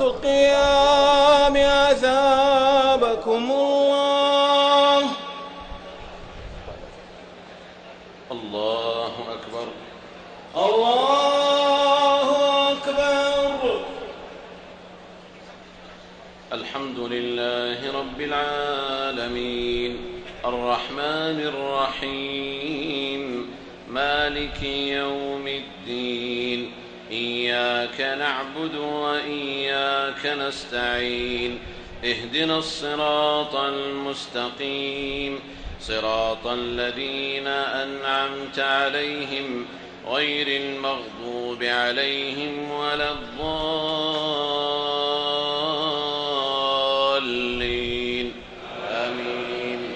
القيام نستعين. اهدنا الصراط المستقيم. صراط الذين أنعمت عليهم غير المغضوب عليهم ولا الضالين. آمين.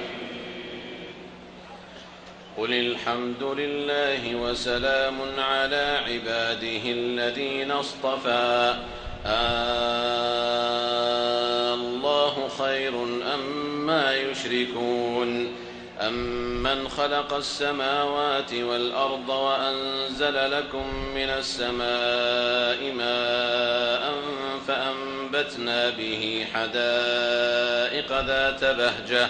قل الحمد لله وسلام على عباده الذين اصطفى. الله خير أما أم يشركون؟ أمن خلق السماوات والأرض وأنزل لكم من السماء ماء فأنبتنا به حدائق ذات بهجة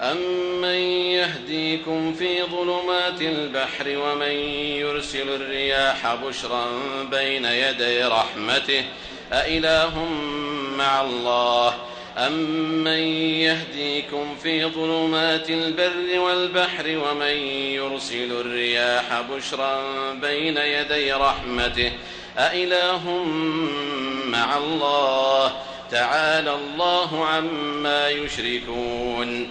أمن يهديكم في ظلمات البحر ومن يرسل الرياح بشرا بين يدي رحمته أإله مع الله أمن يهديكم في ظلمات البر والبحر ومن يرسل الرياح بشرا بين يدي رحمته أإله مع الله تعالى الله عما يشركون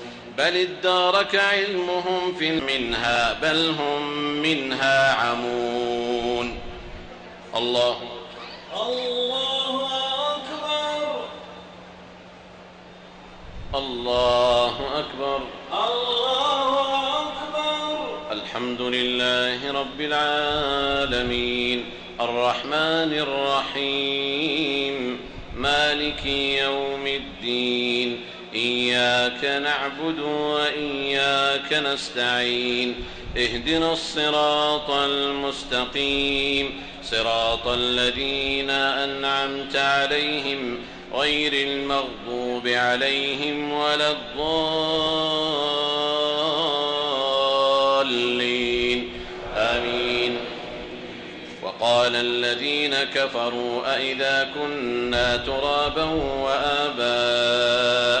بل ادارك علمهم في منها بل هم منها عمون. الله الله أكبر. الله أكبر. الله أكبر. الحمد لله رب العالمين. الرحمن الرحيم. مالك يوم الدين. إياك نعبد وإياك نستعين. اهدنا الصراط المستقيم. صراط الذين أنعمت عليهم غير المغضوب عليهم ولا الضالين. آمين. وقال الذين كفروا أئذا كنا ترابا وآباؤنا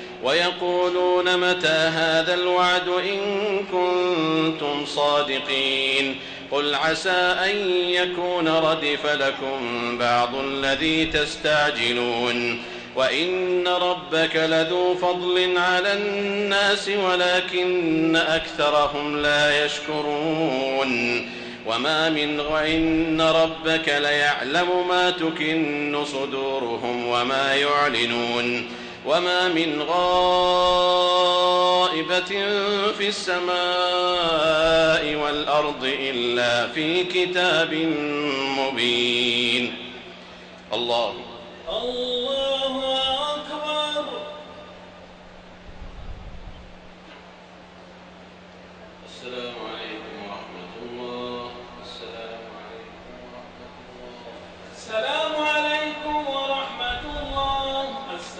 ويقولون متى هذا الوعد إن كنتم صادقين قل عسى أن يكون ردف لكم بعض الذي تستعجلون وإن ربك لذو فضل على الناس ولكن أكثرهم لا يشكرون وما من وإن ربك ليعلم ما تكن صدورهم وما يعلنون وما من غائبة في السماء والأرض إلا في كتاب مبين. الله. الله أكبر. السلام عليكم ورحمة الله. السلام عليكم ورحمة الله. السلام عليكم.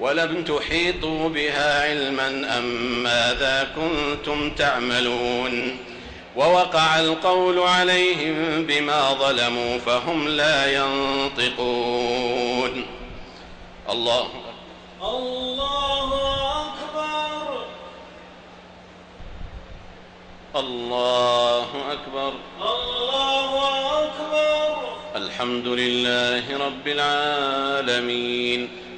ولم تحيطوا بها علما أم ماذا كنتم تعملون ووقع القول عليهم بما ظلموا فهم لا ينطقون الله الله أكبر. الله أكبر. الله أكبر. الحمد لله رب العالمين.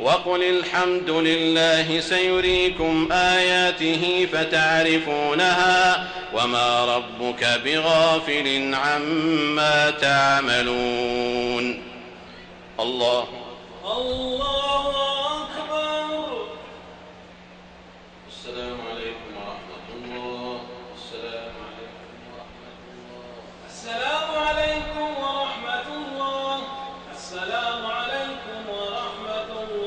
وقل الحمد لله سيريكم آياته فتعرفونها وما ربك بغافل عما تعملون. الله. الله أكبر. السلام عليكم ورحمة الله. السلام عليكم ورحمة الله. السلام عليكم ورحمة الله. السلام عليكم ورحمة الله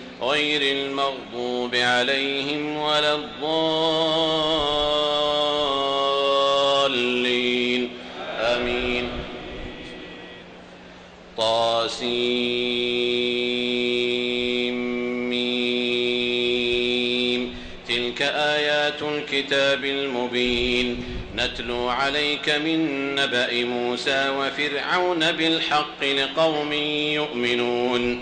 غير المغضوب عليهم ولا الضالين. آمين. طاسيم. تلك آيات الكتاب المبين. نتلو عليك من نبأ موسى وفرعون بالحق لقوم يؤمنون.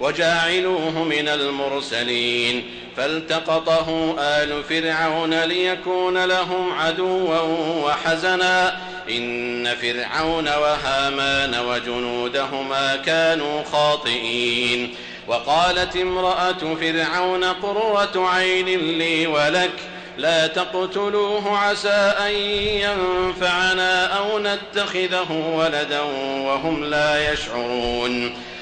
وجاعلوه من المرسلين. فالتقطه آل فرعون ليكون لهم عدوا وحزنا. إن فرعون وهامان وجنودهما كانوا خاطئين. وقالت امرأة فرعون قرة عين لي ولك لا تقتلوه عسى أن ينفعنا أو نتخذه ولدا وهم لا يشعرون.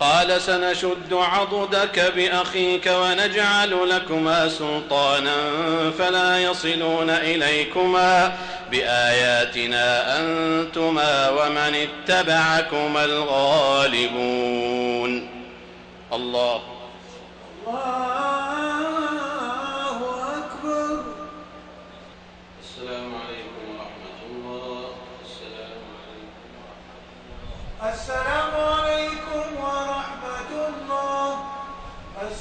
قال سنشد عضدك بأخيك ونجعل لكما سلطانا فلا يصلون إليكما بآياتنا أنتما ومن اتبعكما الغالبون. الله. الله أكبر. السلام عليكم ورحمة الله. السلام عليكم السلام عليكم.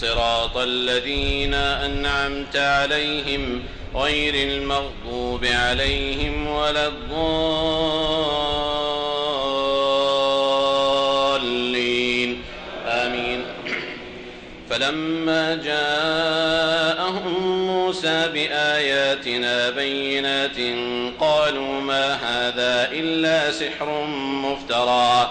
صراط الذين أنعمت عليهم غير المغضوب عليهم ولا الضالين. آمين. فلما جاءهم موسى بآياتنا بينات قالوا ما هذا إلا سحر مفترى.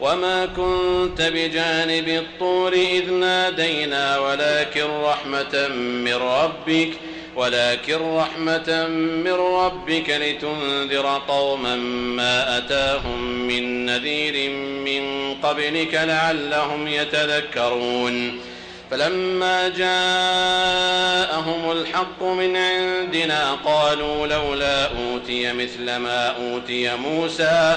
وما كنت بجانب الطور إذ نادينا ولكن رحمة من ربك ولكن رحمة من ربك لتنذر قوما ما أتاهم من نذير من قبلك لعلهم يتذكرون. فلما جاءهم الحق من عندنا قالوا لولا أوتي مثل ما أوتي موسى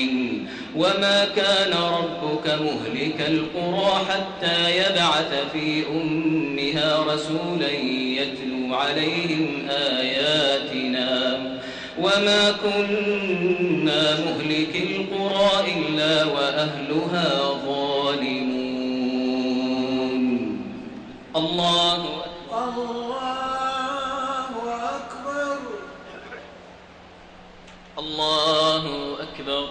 وما كان ربك مهلك القرى حتى يبعث في أمها رسولا يتلو عليهم آياتنا وما كنا مهلك القرى إلا وأهلها ظالمون. الله الله أكبر. الله أكبر.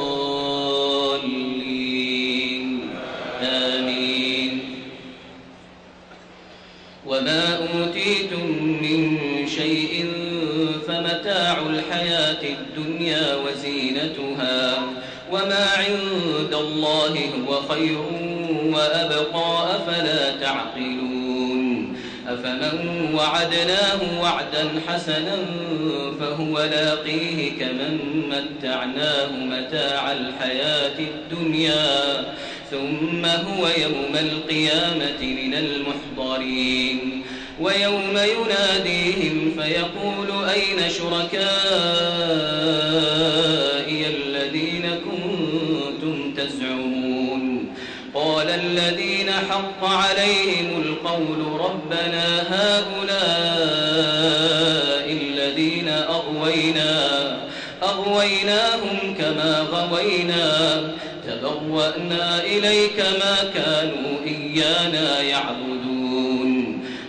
الدنيا وزينتها وما عند الله هو خير وأبقى أفلا تعقلون أفمن وعدناه وعدا حسنا فهو لاقيه كمن متعناه متاع الحياة الدنيا ثم هو يوم القيامة من المحضرين ويوم يناديهم فيقول أين شركائي الذين كنتم تزعمون؟ قال الذين حق عليهم القول ربنا هؤلاء الذين أغوينا أغويناهم كما غوينا تبوأنا إليك ما كانوا إيانا يعبدون.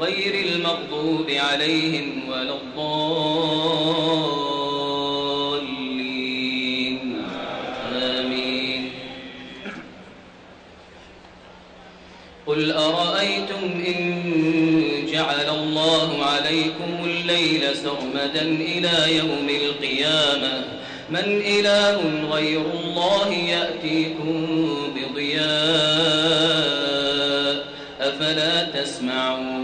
غير المغضوب عليهم ولا الضالين. آمين. قل أرأيتم إن جعل الله عليكم الليل سرمدا إلى يوم القيامة؟ من إله غير الله يأتيكم بضياء أفلا تسمعون؟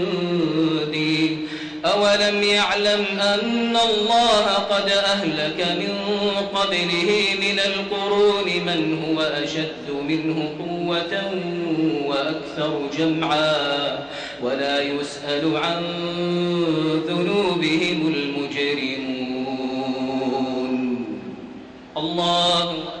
أولم يعلم أن الله قد أهلك من قبله من القرون من هو أشد منه قوة وأكثر جمعا ولا يسأل عن ذنوبهم المجرمون. الله الله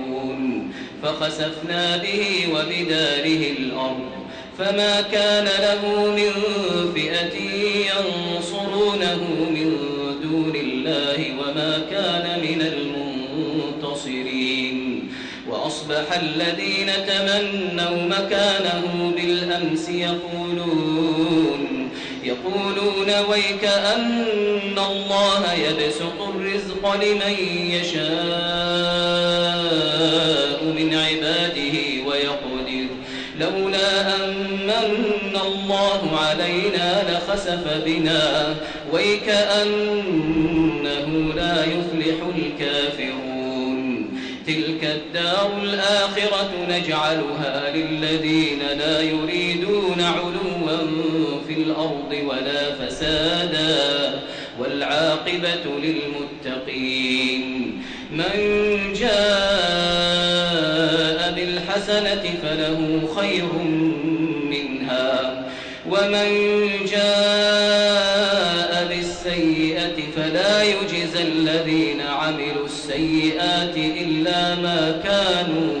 فخسفنا به وبداره الأرض. فما كان له من فئة ينصرونه من دون الله وما كان من المنتصرين. وأصبح الذين تمنوا مكانه بالأمس يقولون يقولون ويك أن الله يبسط الرزق لمن يشاء. الله علينا لخسف بنا ويكأنه لا يفلح الكافرون. تلك الدار الآخرة نجعلها للذين لا يريدون علوا في الأرض ولا فسادا والعاقبة للمتقين. من جاء بالحسنة فله خير ومن جاء بالسيئة فلا يجزى الذين عملوا السيئات إلا ما كانوا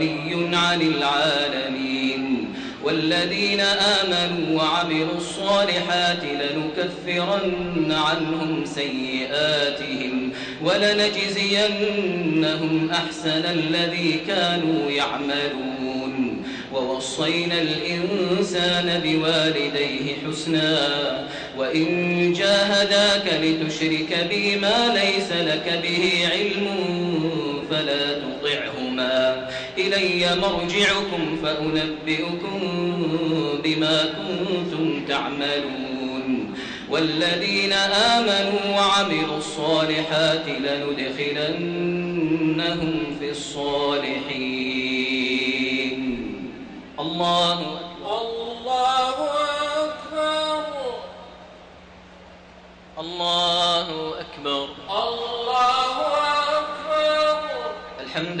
لغني عن العالمين والذين آمنوا وعملوا الصالحات لنكفرن عنهم سيئاتهم ولنجزينهم أحسن الذي كانوا يعملون ووصينا الإنسان بوالديه حسنا وإن جاهداك لتشرك بي ما ليس لك به علم فلا تطعهما إلي مرجعكم فأنبئكم بما كنتم تعملون. والذين آمنوا وعملوا الصالحات لندخلنهم في الصالحين. الله الله أكبر. الله أكبر. الله أكبر. الحمد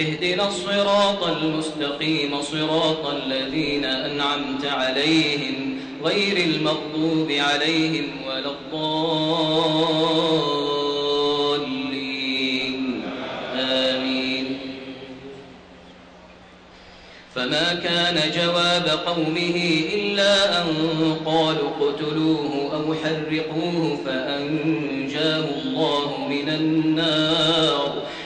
اهدنا الصراط المستقيم صراط الذين أنعمت عليهم غير المغضوب عليهم ولا الضالين. آمين. فما كان جواب قومه إلا أن قالوا اقتلوه أو حرقوه فأنجاه الله من النار.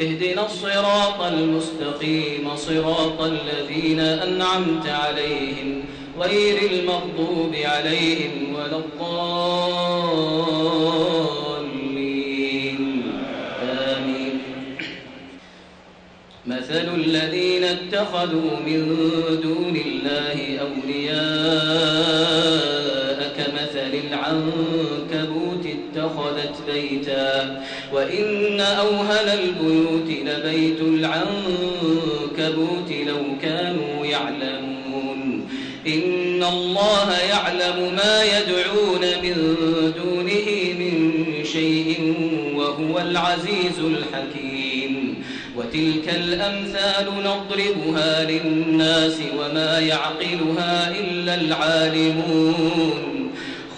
اهدنا الصراط المستقيم صراط الذين أنعمت عليهم غير المغضوب عليهم ولا الضالين. آمين. مثل الذين اتخذوا من دون الله أولياء كمثل العنكبوت اتخذت بيتا وإن أوهن البيوت لبيت العنكبوت لو كانوا يعلمون. إن الله يعلم ما يدعون من دونه من شيء وهو العزيز الحكيم. وتلك الأمثال نضربها للناس وما يعقلها إلا العالمون.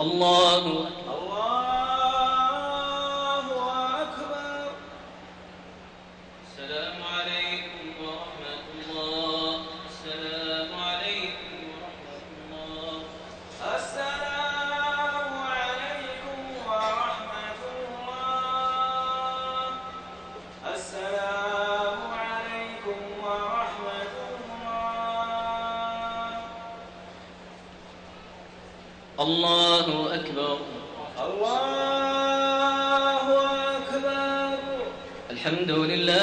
الله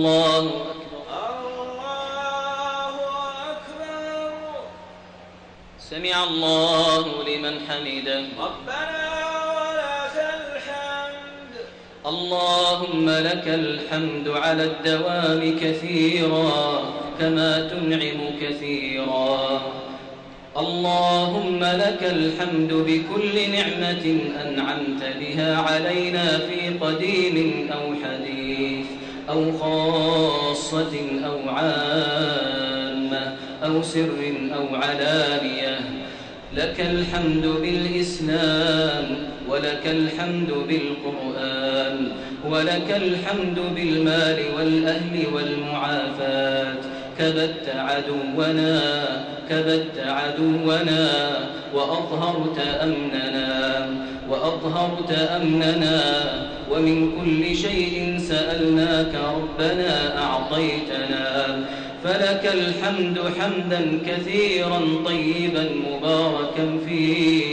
الله. أكبر الله أكبر. سمع الله لمن حمده. ربنا ولك الحمد. اللهم لك الحمد على الدوام كثيرا كما تنعم كثيرا. اللهم لك الحمد بكل نعمة أنعمت بها علينا في قديم أو حديث. أو خاصة أو عامة أو سر أو علانية. لك الحمد بالإسلام ولك الحمد بالقرآن ولك الحمد بالمال والأهل والمعافاة. كبت عدونا كبت عدونا وأظهرت أمننا. وأظهرت أمننا ومن كل شيء سألناك ربنا أعطيتنا فلك الحمد حمدا كثيرا طيبا مباركا فيه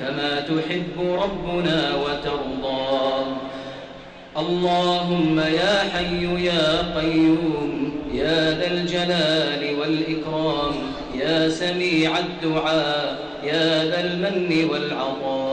كما تحب ربنا وترضى. اللهم يا حي يا قيوم يا ذا الجلال والإكرام يا سميع الدعاء يا ذا المن والعطاء.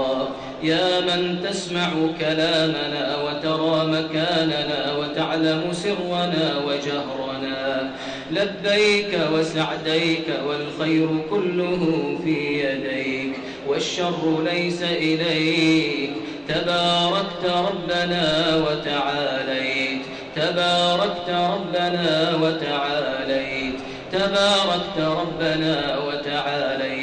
يا من تسمع كلامنا وترى مكاننا وتعلم سرنا وجهرنا لبيك وسعديك والخير كله في يديك والشر ليس إليك تباركت ربنا وتعاليت تباركت ربنا وتعاليت تباركت ربنا وتعاليت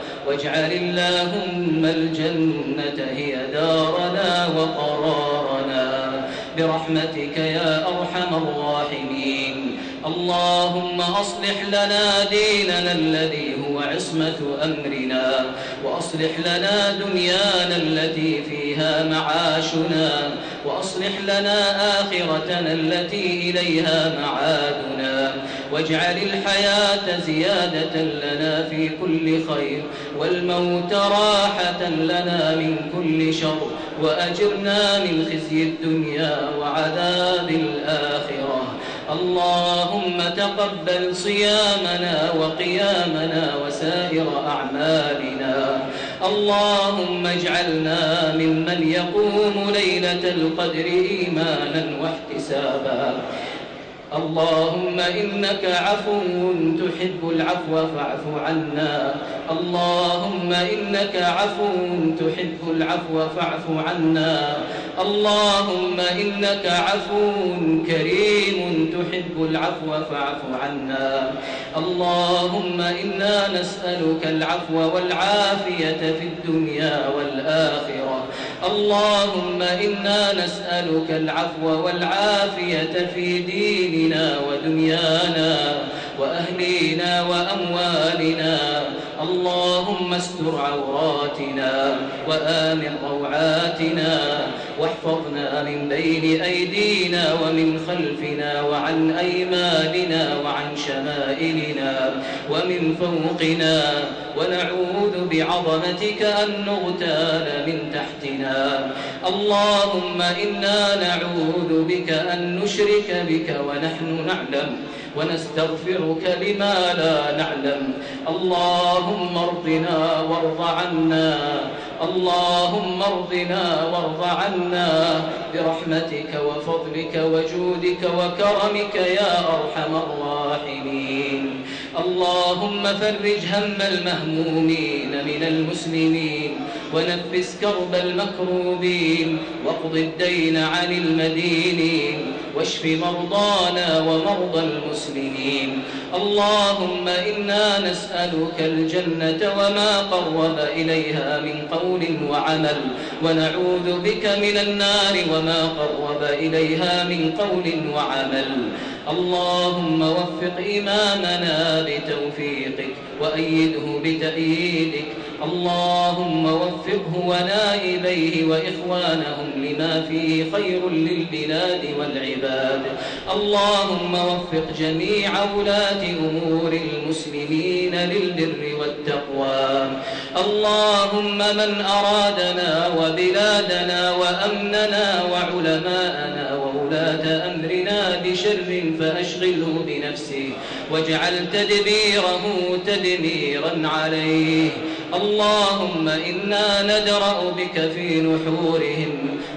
واجعل اللهم الجنة هي دارنا وقرارنا. برحمتك يا أرحم الراحمين. اللهم أصلح لنا ديننا الذي هو عصمة أمرنا وأصلح لنا دنيانا التي فيها معاشنا وأصلح لنا آخرتنا التي إليها معادنا. واجعل الحياة زيادة لنا في كل خير والموت راحة لنا من كل شر وأجرنا من خزي الدنيا وعذاب الآخرة. اللهم تقبل صيامنا وقيامنا وسائر أعمالنا. اللهم اجعلنا ممن يقوم ليلة القدر إيمانا واحتسابا. اللهم إنك عفو تحب العفو فاعف عنا. اللهم إنك عفو تحب العفو فاعف عنا. اللهم إنك عفو كريم تحب العفو فاعف عنا. اللهم إنا نسألك العفو والعافية في الدنيا والآخرة. اللهم إنا نسألك العفو والعافية في ديننا ودنيانا وأهلينا وأموالنا. اللهم استر عوراتنا وآمن روعاتنا. واحفظنا من بين أيدينا ومن خلفنا وعن أيماننا وعن شمائلنا ومن فوقنا. ونعوذ بعظمتك أن نغتال من تحتنا. اللهم إنا نعوذ بك أن نشرك بك ونحن نعلم ونستغفرك لما لا نعلم. اللهم ارضنا وارض عنا. اللهم ارضنا وارض عنا. برحمتك وفضلك وجودك وكرمك يا أرحم الراحمين. اللهم فرج هم المهمومين من المسلمين ونفس كرب المكروبين واقض الدين عن المدينين. واشف مرضانا ومرضى المسلمين. اللهم إنا نسألك الجنة وما قرب إليها من قول وعمل ونعوذ بك من النار وما قرب إليها من قول وعمل. اللهم وفق إمامنا بتوفيقك وأيده بتأييدك. اللهم وفقه ونائبيه وإخوانهم لما فيه خير للبلاد والعباد. اللهم وفق جميع ولاة أمور المسلمين للبر والتقوى. اللهم من أرادنا وبلادنا وأمننا وعلماءنا بشر فأشغله بنفسه واجعل تدبيره تدميرا عليه. اللهم إنا ندرأ بك في نحورهم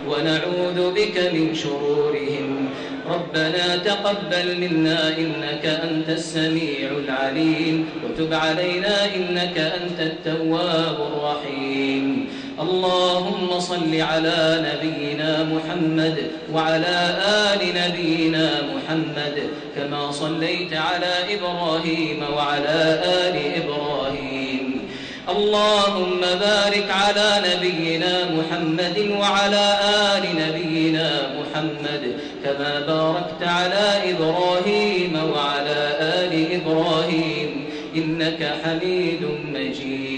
ونعوذ بك من شرورهم. ربنا تقبل منا إنك أنت السميع العليم وتب علينا إنك أنت التواب الرحيم. اللهم صل على نبينا محمد وعلى آل نبينا محمد كما صليت على إبراهيم وعلى آل إبراهيم. اللهم بارك على نبينا محمد وعلى آل نبينا محمد كما باركت على إبراهيم وعلى آل إبراهيم. إنك حميد مجيد.